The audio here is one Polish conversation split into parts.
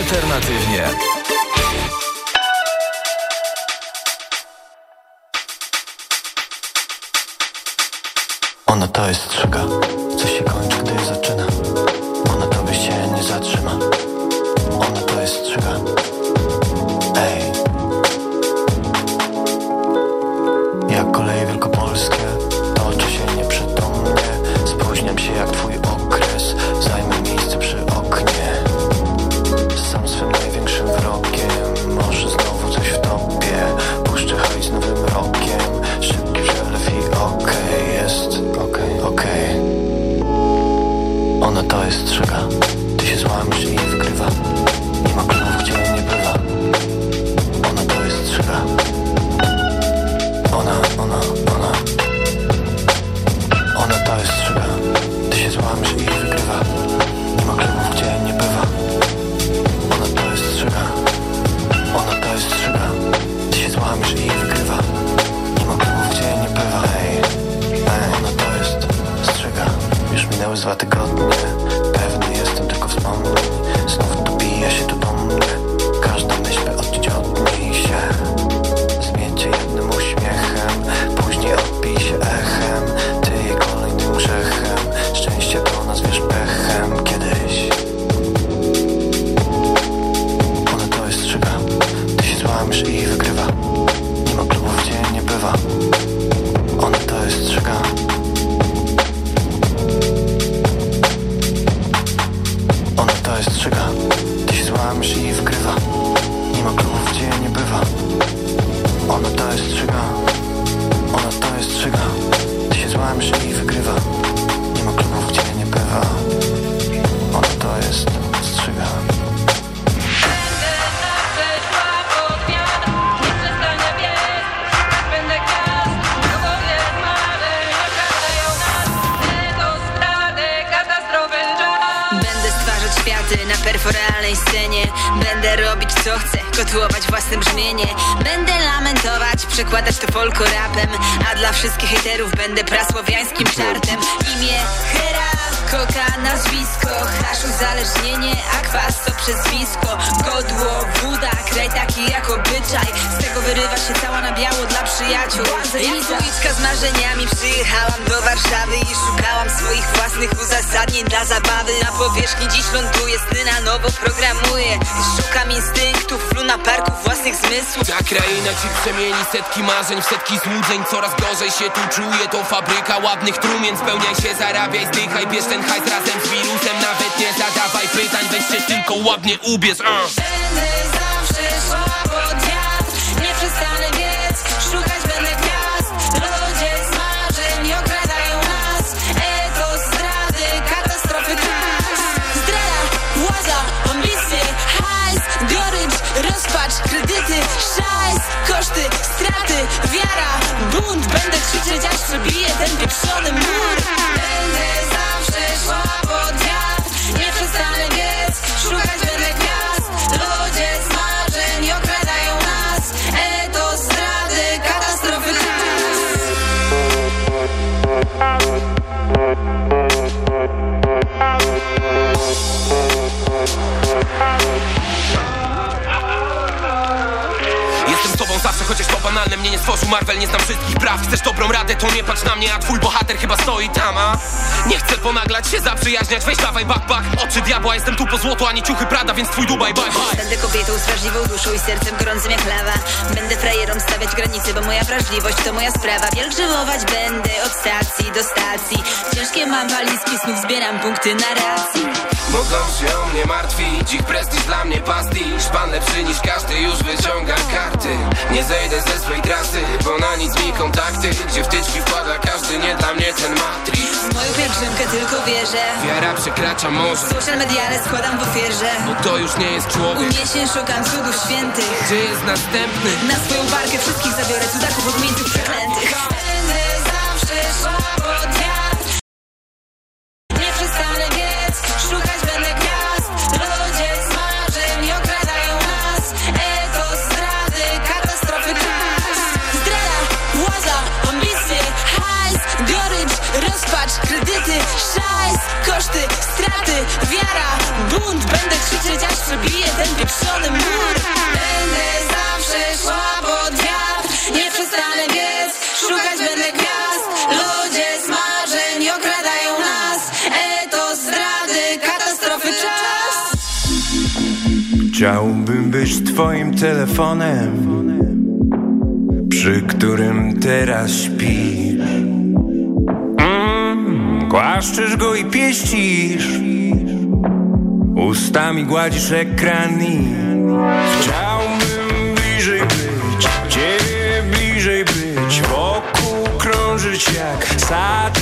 alternatywnie. Na perforalnej scenie. Będę robić co chcę, kotułować własne brzmienie. Będę lamentować, przekładać to folko rapem A dla wszystkich hejterów będę prasłowiańskim czartem. Imię Hera, koka, nazwisko Hasz uzależnienie, a kwas to przezwisko. Godło, woda, kraj taki jak obyczaj. Z tego wyrywa się cała na biało dla przyjaciół. Intuiczka z marzeniami Przyjechałam do Warszawy i szukałam swoich własnych uzasadnień dla zabawy. Na powierzchni dziś ląduję, sny na nowo programuję. Szukam instynktów, luna parków własnych zmysłów. Ta kraina ci przemieni setki marzeń w setki złudzeń. Coraz gorzej się tu czuję, to fabryka ładnych trumien. Spełniaj się, zarabiaj, zdychaj, bierz ten hajs razem z wirusem. Nawet nie zadawaj pytań, weź się tylko ładnie ubierz uh. Będę zawsze szła pod wiatr Nie przestanę biec, szukać będę gwiazd. Ludzie z marzeń okradają nas. Etos zdrady, katastrofy czas Zdrada, władza, ambicje, hajs. Gorycz, rozpacz, kredyty, szajs. Koszty, straty, wiara, bunt Będę krzyczeć aż przebiję ten pieprzony mur. Będę zawsze banalne Mnie nie stworzył Marvel, nie znam wszystkich praw. Chcesz dobrą radę, to nie patrz na mnie A twój bohater chyba stoi tam, a? Nie chcę ponaglać się, zaprzyjaźniać Weź dawaj backpack Oczy diabła, jestem tu po złoto A nie ciuchy Prada, więc twój Dubaj, bye bye Będę kobietą z wrażliwą duszą i sercem gorącym jak lawa. Będę frajerom stawiać granice, bo moja wrażliwość to moja sprawa. Pielgrzymować będę od stacji do stacji. Ciężkie mam walizki, znów zbieram punkty narracji. Mogą się o mnie martwić Ich prestiż dla mnie pastisz. Pan lepszy niż każdy już wyciąga karty. Nie zejdę ze swej trasy Bo na nic mi kontakty. Gdzie wtyczki wkłada każdy Nie dla mnie ten matrix. W moją pielgrzymkę tylko wierzę. Wiara przekracza morze. Social mediale składam w ofierze. Bo to już nie jest człowiek. Uniesień szukam cudów świętych. Gdzie jest następny? Na swoją barkę wszystkich zabiorę cudaków odmieńców przeklętych bunt Będę krzyczeć aż przebiję ten pieprzony mur. Będę zawsze szła pod wiatr. Nie przestanę biec, szukać będę gwiazd. Ludzie z marzeń okradają nas. Etos zdrady, katastrofy czas. Chciałbym być twoim telefonem Przy którym teraz śpisz. Mm, Głaszczysz go i pieścisz Ustami gładzisz ekran i Chciałbym bliżej być Ciebie bliżej być Wokół krążyć jak satelity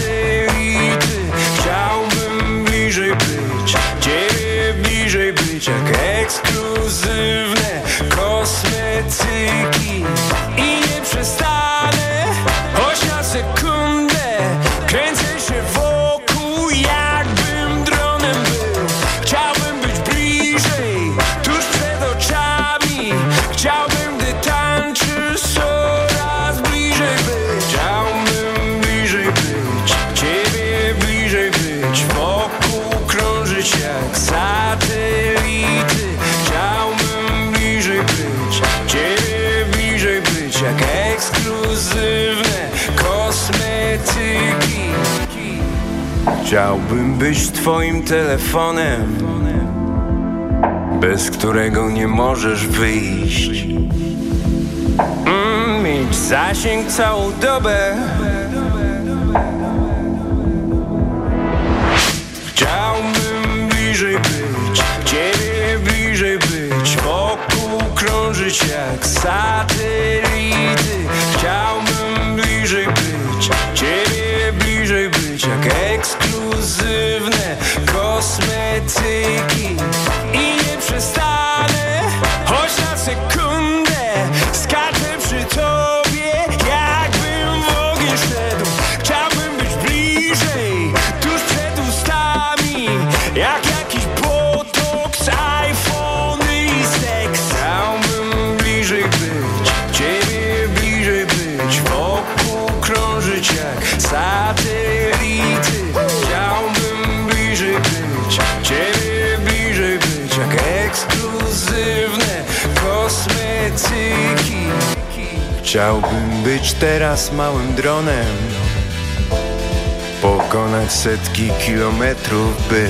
Chciałbym być twoim telefonem Bez którego nie możesz wyjść. Mm, Mieć zasięg całą dobę. Chciałbym bliżej być, ciebie bliżej być Wokół krążyć jak satelity Chciałbym kosmetyki I nie przestanę, Chciałbym być teraz małym dronem Pokonać setki kilometrów, by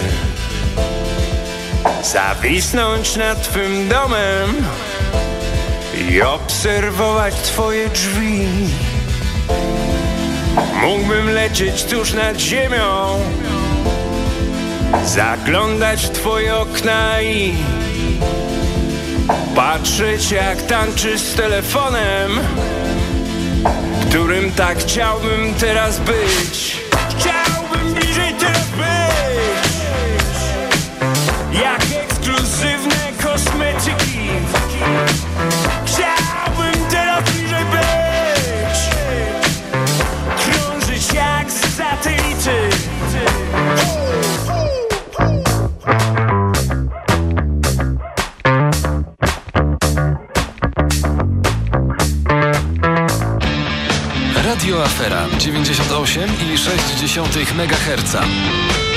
Zawisnąć nad twym domem I obserwować twoje drzwi. Mógłbym lecieć tuż nad ziemią Zaglądać w twoje okna i Patrzeć jak tańczysz z telefonem Którym tak chciałbym teraz być. Chciałbym Radio Afera 98,6 MHz.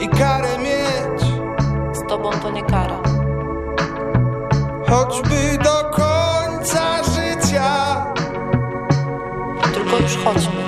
I karę mieć, Z tobą to nie kara. choćby do końca życia, Tylko już chodźmy.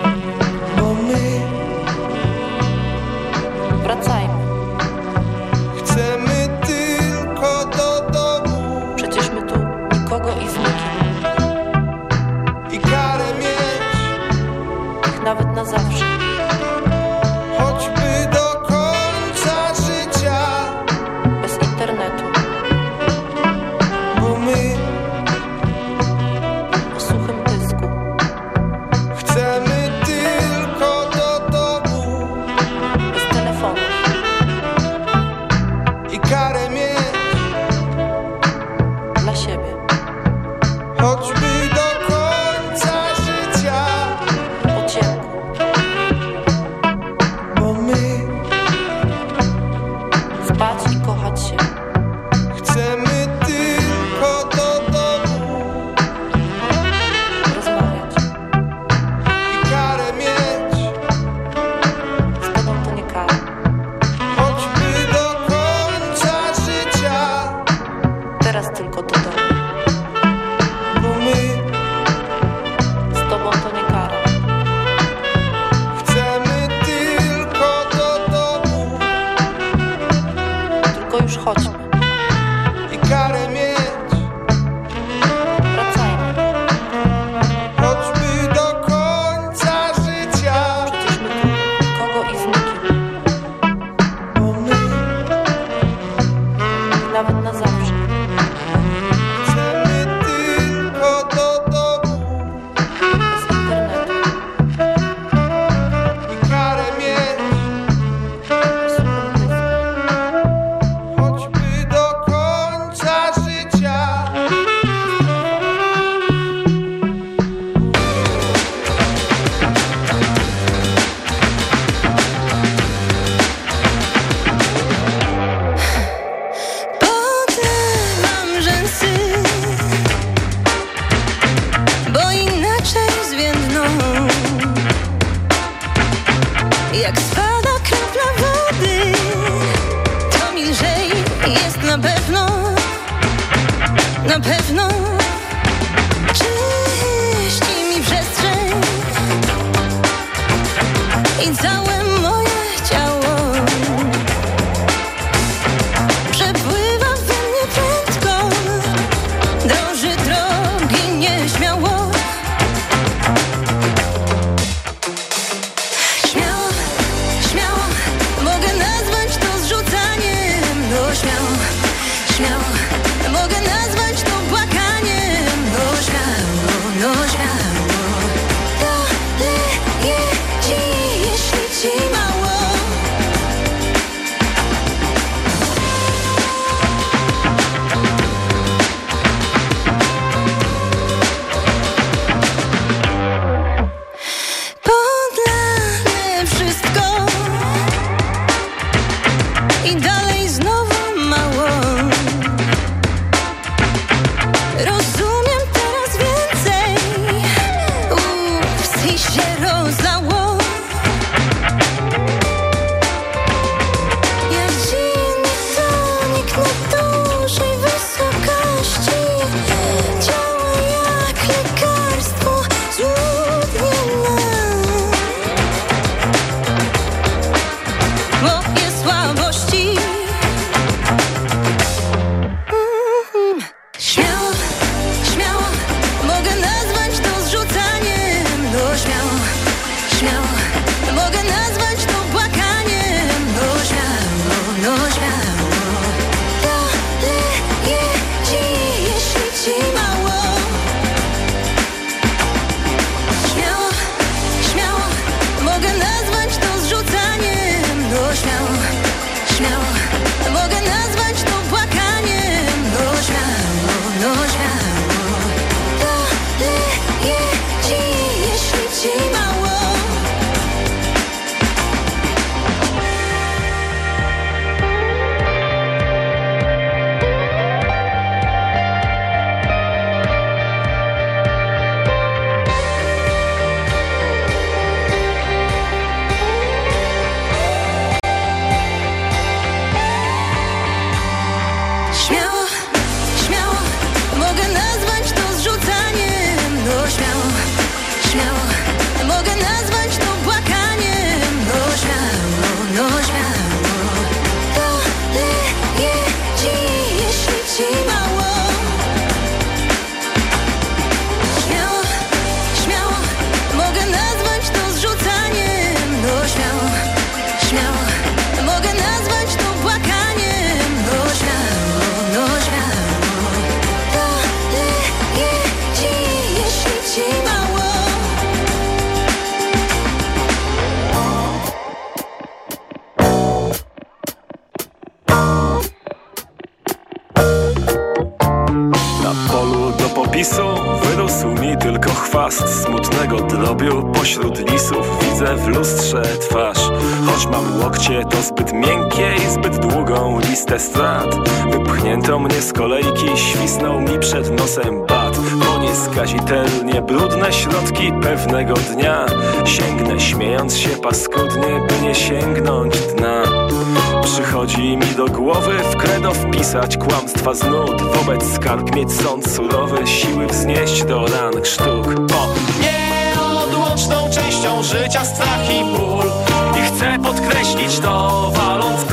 te strat. Wypchnięto mnie z kolejki, świsnął mi przed nosem bat. Koni skazitelnie, brudne środki pewnego dnia. Sięgnę śmiejąc się paskudnie, by nie sięgnąć dna. Przychodzi mi do głowy w kredo wpisać kłamstwa z nut. Wobec skarg mieć sąd surowy, siły wznieść do ran sztuk Po nieodłączną częścią życia strach i ból. I chcę podkreślić to waląc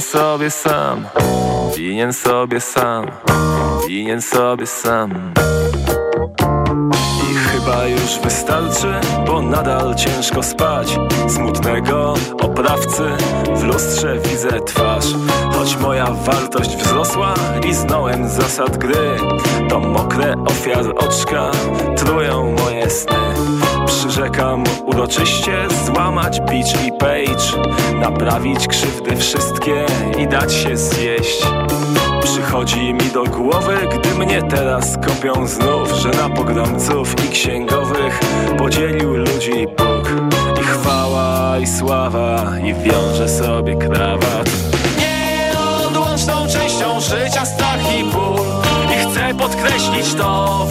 sobie sam. Winien sobie sam. Winien sobie sam. I chyba już wystarczy Bo nadal ciężko spać. Smutnego oprawcy W lustrze widzę twarz Choć moja wartość wzrosła I znałem zasad gry To mokre ofiar oczka Trują moje sny. Przyrzekam uroczyście złamać beach i page Naprawić krzywdy wszystkie i dać się zjeść. Przychodzi mi do głowy, gdy mnie teraz kopią znów Że na pogromców i księgowych podzielił ludzi Bóg. I chwała i sława i wiąże sobie krawat życia strach i ból. I chcę podkreślić to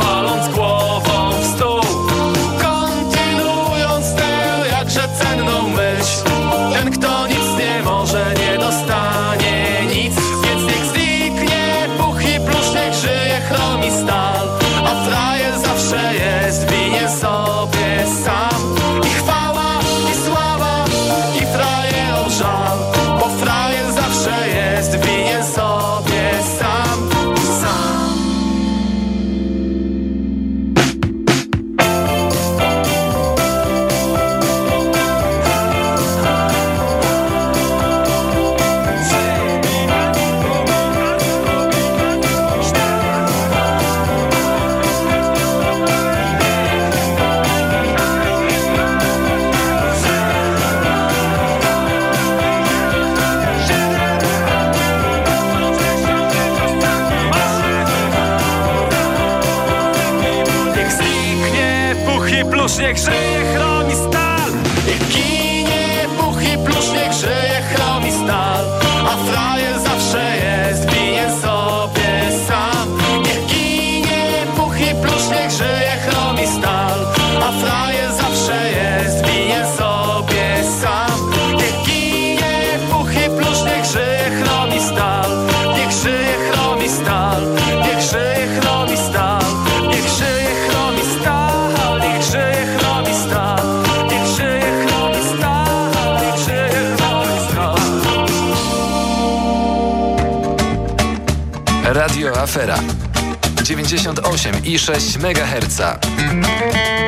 Afera 98 i 6 MHz.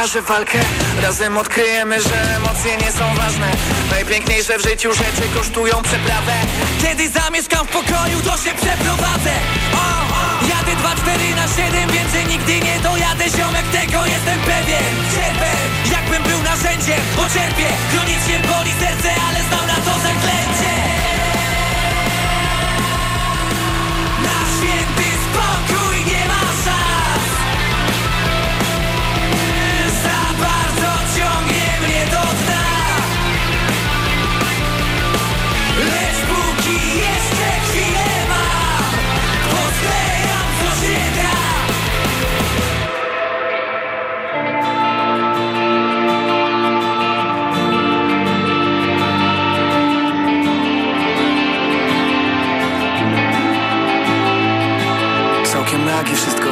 pokażę walkę. Razem odkryjemy, że emocje nie są ważne. Najpiękniejsze w życiu rzeczy kosztują przeprawę. Kiedy zamieszkam w pokoju, to się przeprowadzę. Oh, oh. Jadę 2, 4 na 7, więcej nigdy nie dojadę. Ziomek tego jestem pewien. Cierpę, jakbym był narzędziem, bo cierpię. Chronicznie boli serce, ale znam na to zaklęcie.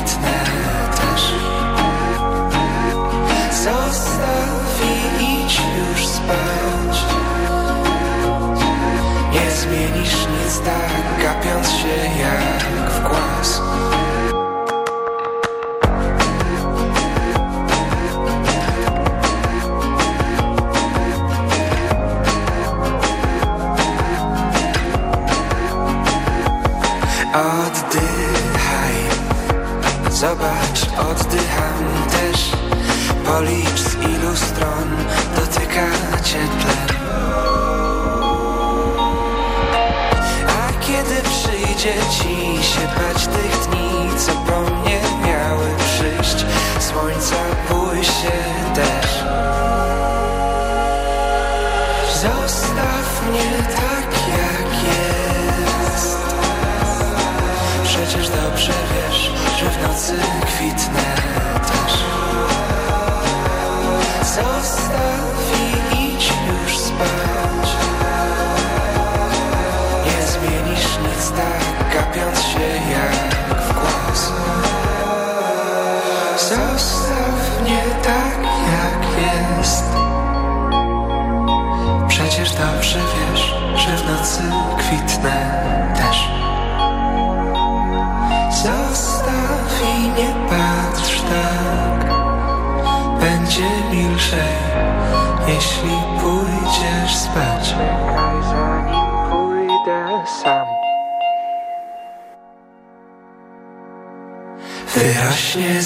right now dzieci.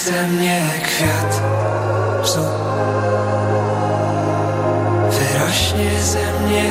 Ze mnie kwiat. Bzu Wyrośnie ze mnie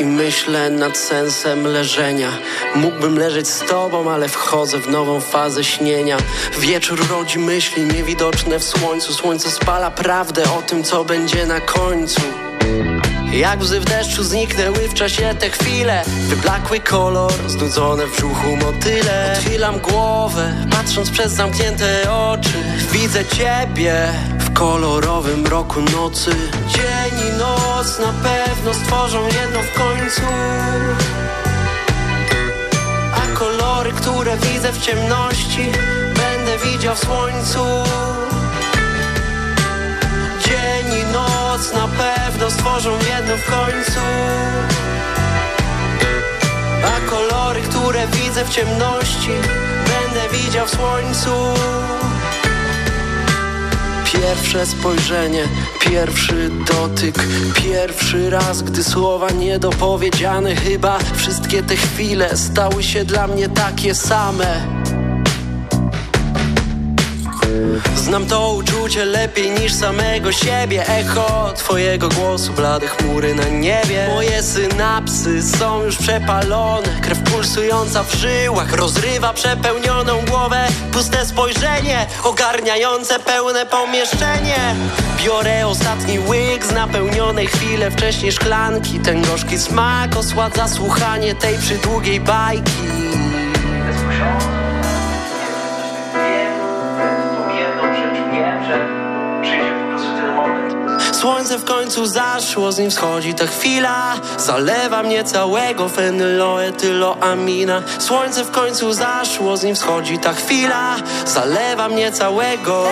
I myślę nad sensem leżenia. Mógłbym leżeć z tobą, ale wchodzę w nową fazę śnienia. Wieczór rodzi myśli niewidoczne w słońcu. Słońce spala prawdę o tym, co będzie na końcu. Jak łzy w deszczu zniknęły w czasie te chwile Wyblakły kolor, znudzone w brzuchu motyle Odchylam głowę, patrząc przez zamknięte oczy Widzę ciebie w kolorowym roku nocy. Dzień i noc na pewno stworzą jedno w końcu. A kolory, które widzę w ciemności Będę widział w słońcu. Dzień i noc na pewno stworzą jedno w końcu. A kolory, które widzę w ciemności Będę widział w słońcu Pierwsze spojrzenie, pierwszy dotyk Pierwszy raz, gdy słowa niedopowiedziane Chyba wszystkie te chwile stały się dla mnie takie same Znam to uczucie lepiej niż samego siebie. Echo twojego głosu, blade chmury na niebie. Moje synapsy są już przepalone. Krew pulsująca w żyłach rozrywa przepełnioną głowę. Puste spojrzenie, ogarniające pełne pomieszczenie. Biorę ostatni łyk z napełnionej chwilę wcześniej szklanki. Ten gorzki smak osładza słuchanie tej przydługiej bajki Słońce w końcu zaszło, z nim wschodzi ta chwila. Zalewa mnie całego fenyloetyloamina Słońce w końcu zaszło, z nim wschodzi ta chwila. Zalewa mnie całego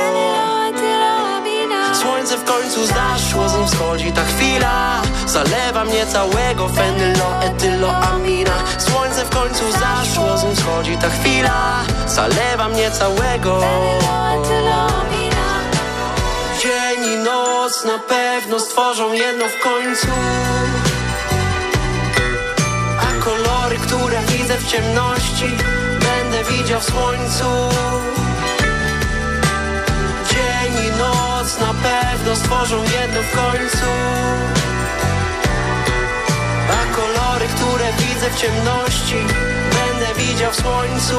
Słońce w końcu zaszło, z nim wschodzi ta chwila. Zalewa mnie całego fenyloetyloamina Słońce w końcu zaszło, z nim wschodzi ta chwila. Zalewa mnie całego noc na pewno stworzą jedno w końcu. A kolory, które widzę w ciemności Będę widział w słońcu. Dzień i noc na pewno stworzą jedno w końcu. A kolory, które widzę w ciemności Będę widział w słońcu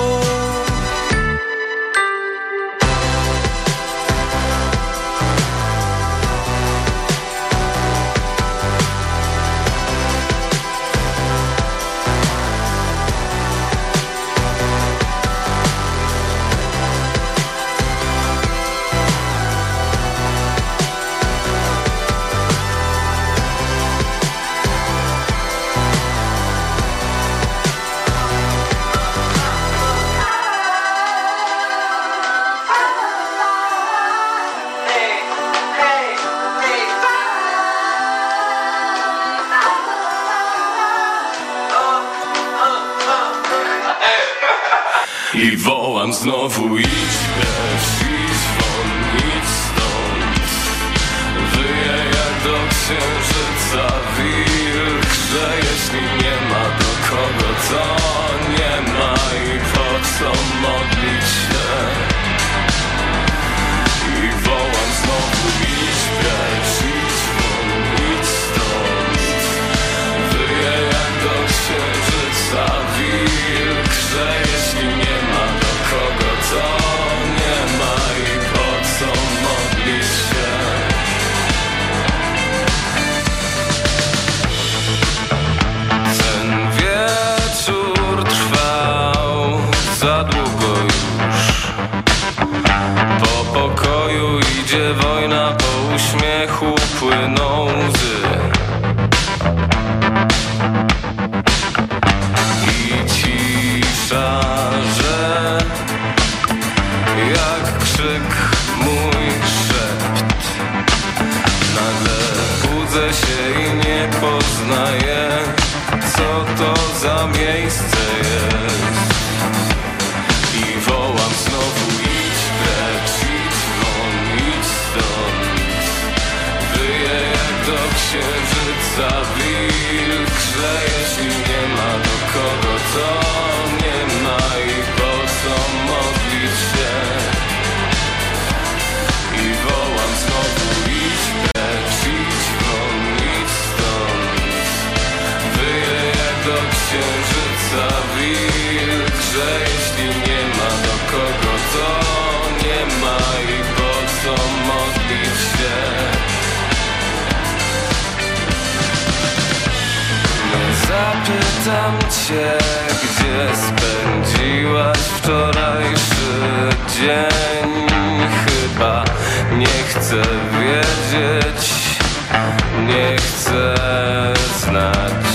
Pytam cię, gdzie spędziłaś wczorajszy dzień. Chyba nie chcę wiedzieć, nie chcę znać.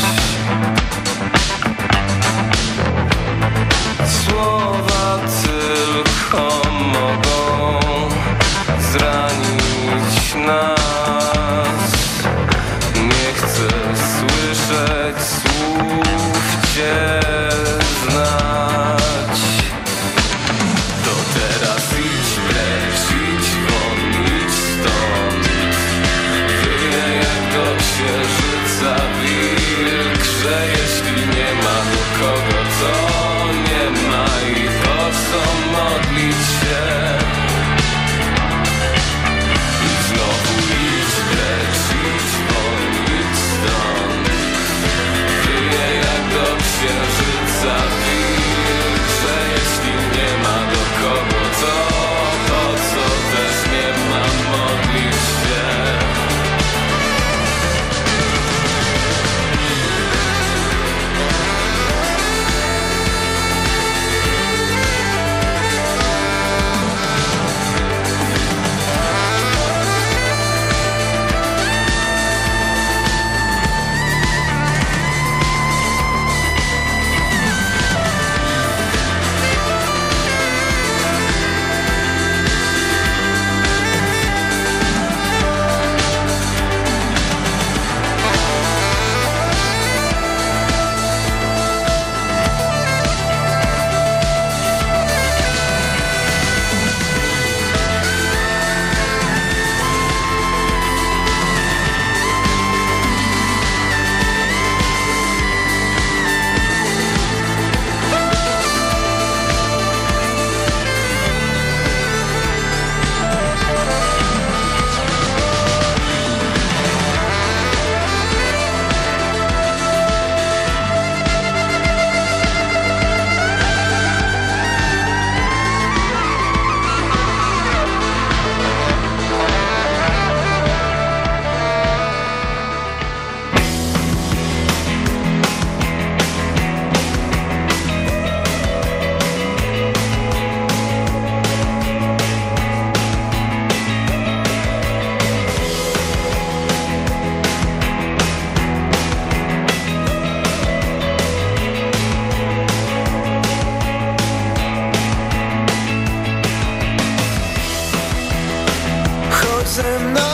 and the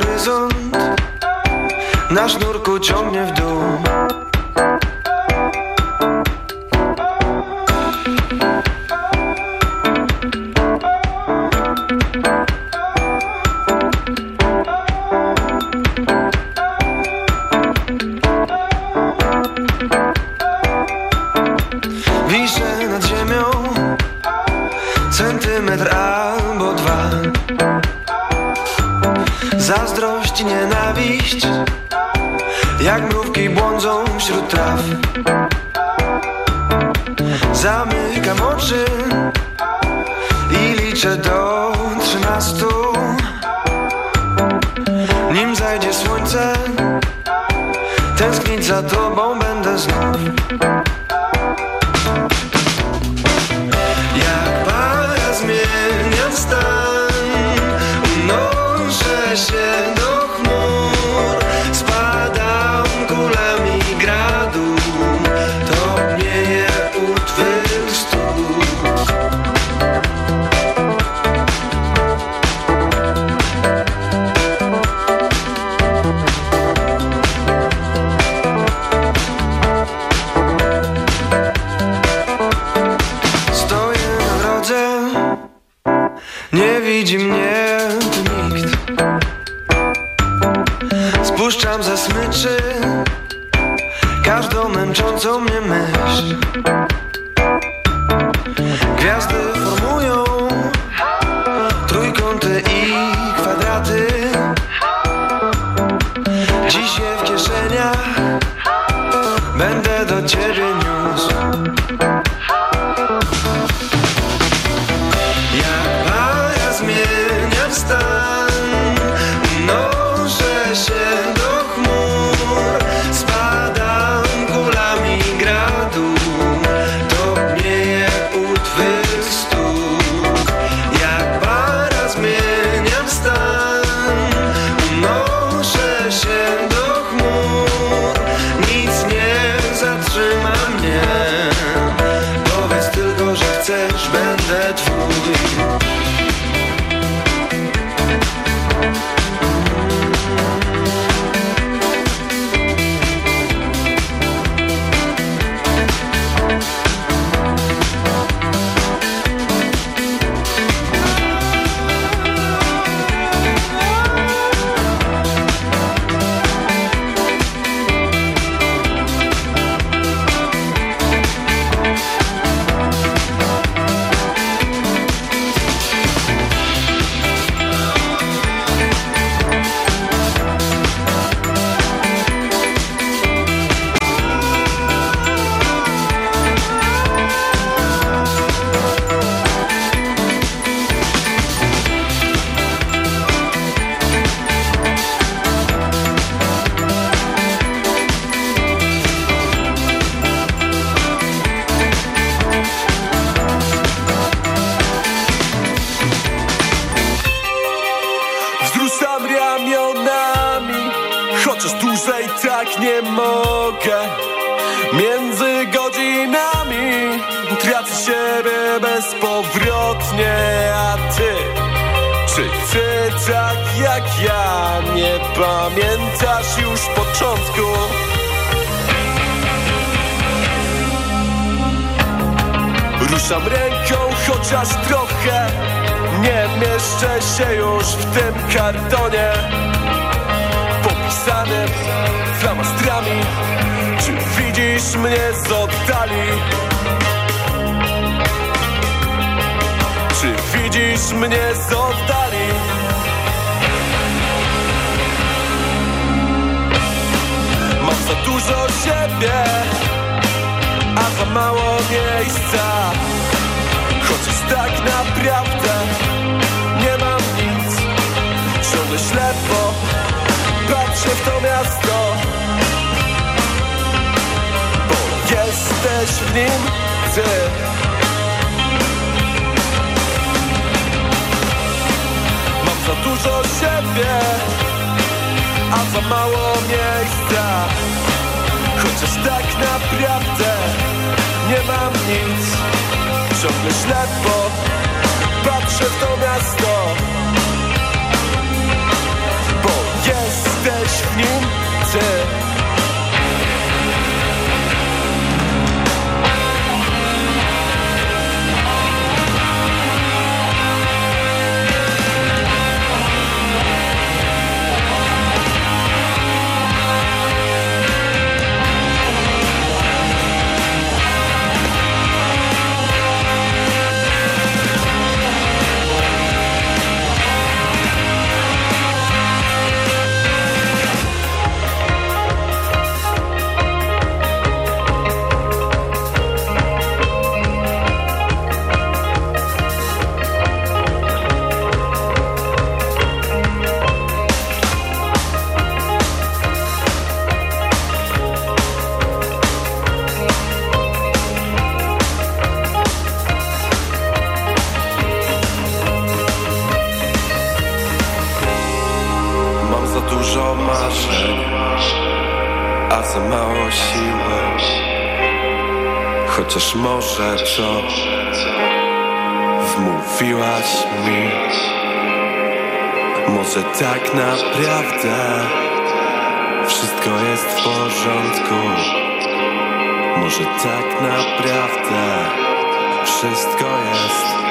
horyzont. Na sznurku ciągnie w dół. under the cherry news Czy ty tak jak ja nie pamiętasz już początku? Ruszam ręką chociaż trochę Nie mieszczę się już w tym kartonie Popisanym flamastrami Czy widzisz mnie z oddali? dziś mnie zostali Mam za dużo siebie A za mało miejsca. Chociaż tak naprawdę Nie mam nic. Ciągle ślepo Patrzę w to miasto. Bo jesteś w nim Ty. Za dużo siebie A za mało miejsca. Chociaż tak naprawdę nie mam nic. Ciągle ślepo patrzę w to miasto. Bo jesteś w nim ty Może co wmówiłaś mi. Może tak naprawdę wszystko jest w porządku? Może tak naprawdę wszystko jest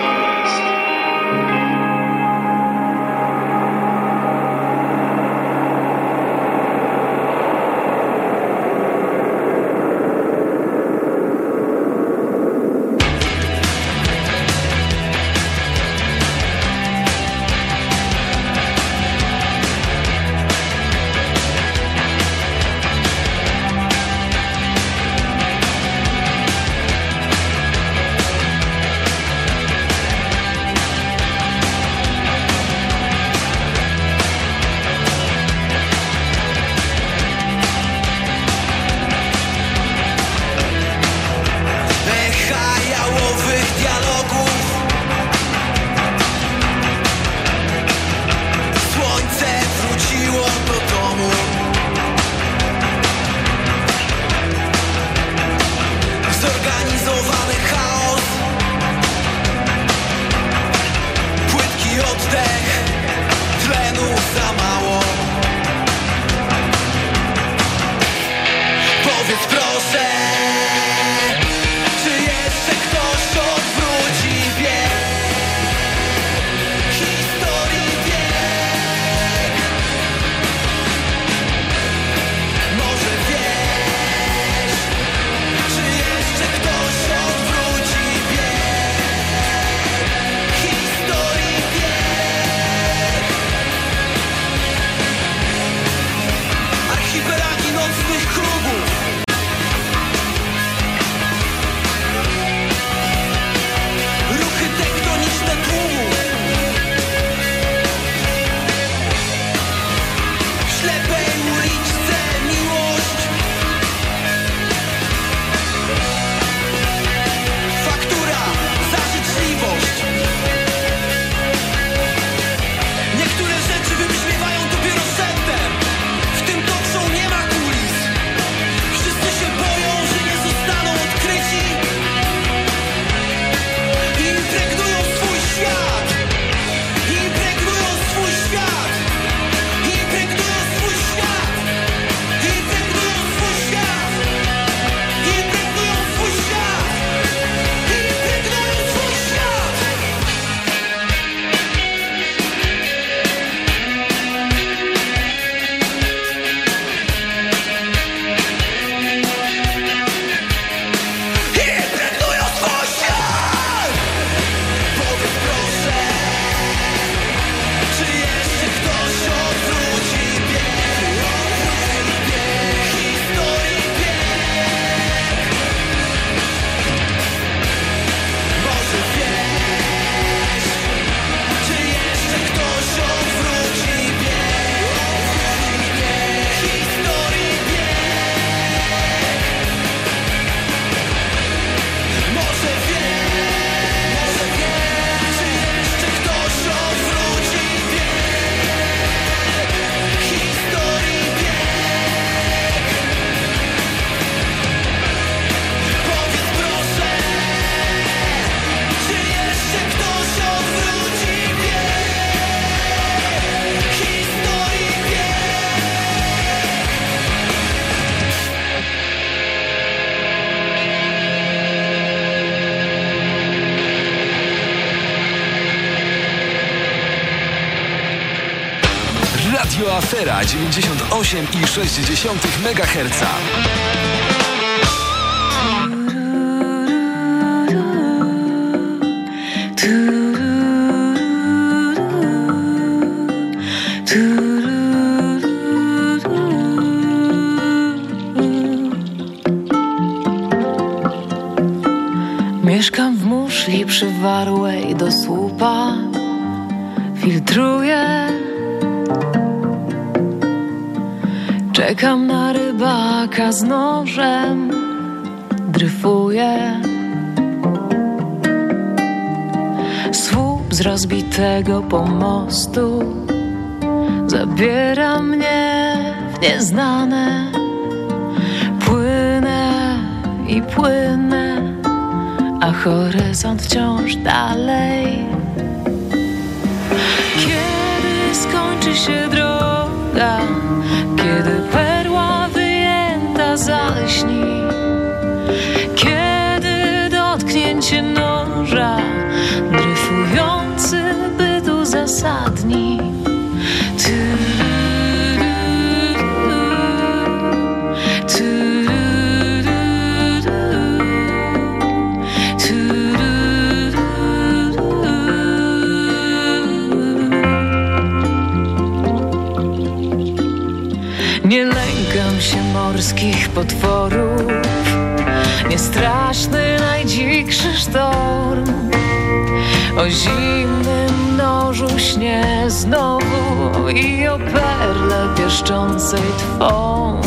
Radio Afera 98,6 MHz. Z nożem Dryfuję Słup z rozbitego pomostu Zabiera mnie w nieznane Płynę i płynę a horyzont wciąż dalej. Kiedy skończy się droga, Zimnym nożu śnie znowu I o perle pieszczącej twą